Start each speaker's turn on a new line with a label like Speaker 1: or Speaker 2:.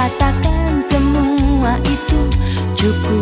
Speaker 1: katakan semua itu cukup.